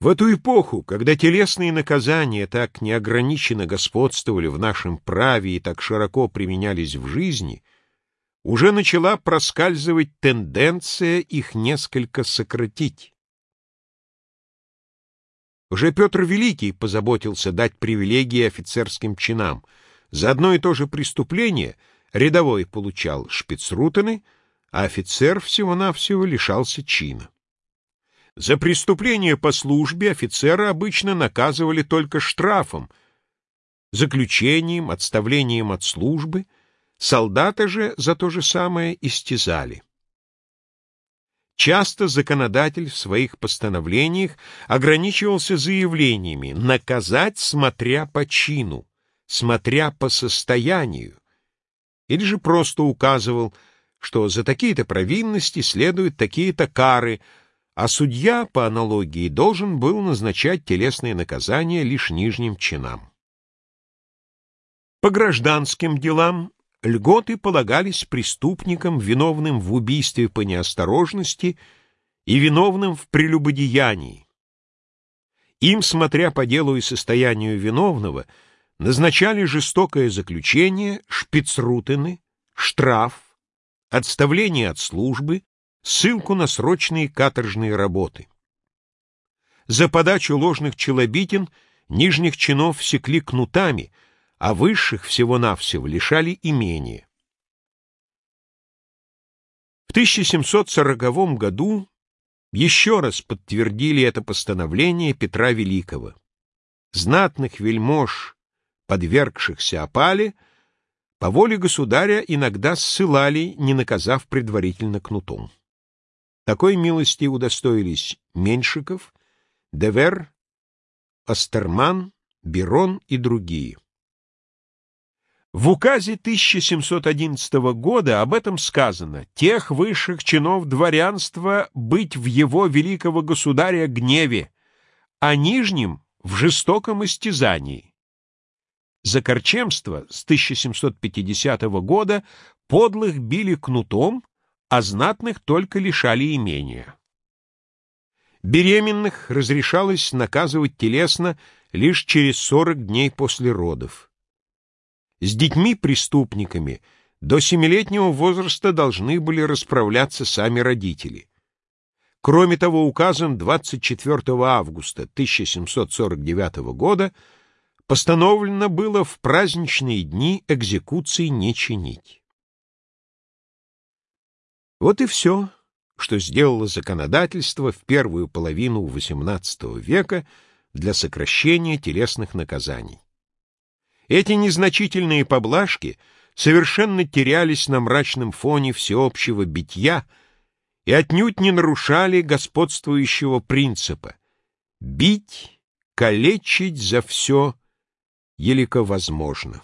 В эту эпоху, когда телесные наказания так неограниченно господствовали в нашем праве и так широко применялись в жизни, уже начала проскальзывать тенденция их несколько сократить. Уже Петр Великий позаботился дать привилегии офицерским чинам. За одно и то же преступление рядовой получал шпицрутены, а офицер всего-навсего лишался чина. За преступление по службе офицера обычно наказывали только штрафом, заключением, отставлением от службы, солдаты же за то же самое истязали. Часто законодатель в своих постановлениях ограничивался заявлениями «наказать, смотря по чину», «смотря по состоянию», или же просто указывал, что за такие-то провинности следуют такие-то кары – а судья, по аналогии, должен был назначать телесные наказания лишь нижним чинам. По гражданским делам льготы полагались преступникам, виновным в убийстве по неосторожности и виновным в прелюбодеянии. Им, смотря по делу и состоянию виновного, назначали жестокое заключение, шпицрутены, штраф, отставление от службы, ссылку на срочные каторжные работы. За подачу ложных челобитин нижних чинов секли кнутами, а высших всего-навсего лишали имения. В 1740 году еще раз подтвердили это постановление Петра Великого. Знатных вельмож, подвергшихся опале, по воле государя иногда ссылали, не наказав предварительно кнутом. Такой милости удостоились Меньшиков, Девер, Остерман, Берон и другие. В указе 1711 года об этом сказано «Тех высших чинов дворянства быть в его великого государя гневе, а нижним — в жестоком истязании». За корчемство с 1750 года подлых били кнутом, а знатных только лишали имения. Беременных разрешалось наказывать телесно лишь через 40 дней после родов. С детьми-преступниками до семилетнего возраста должны были расправляться сами родители. Кроме того, указом 24 августа 1749 года постановлено было в праздничные дни экзекуции не чинить. Вот и все, что сделало законодательство в первую половину XVIII века для сокращения телесных наказаний. Эти незначительные поблажки совершенно терялись на мрачном фоне всеобщего битья и отнюдь не нарушали господствующего принципа — бить, калечить за все, елико возможно.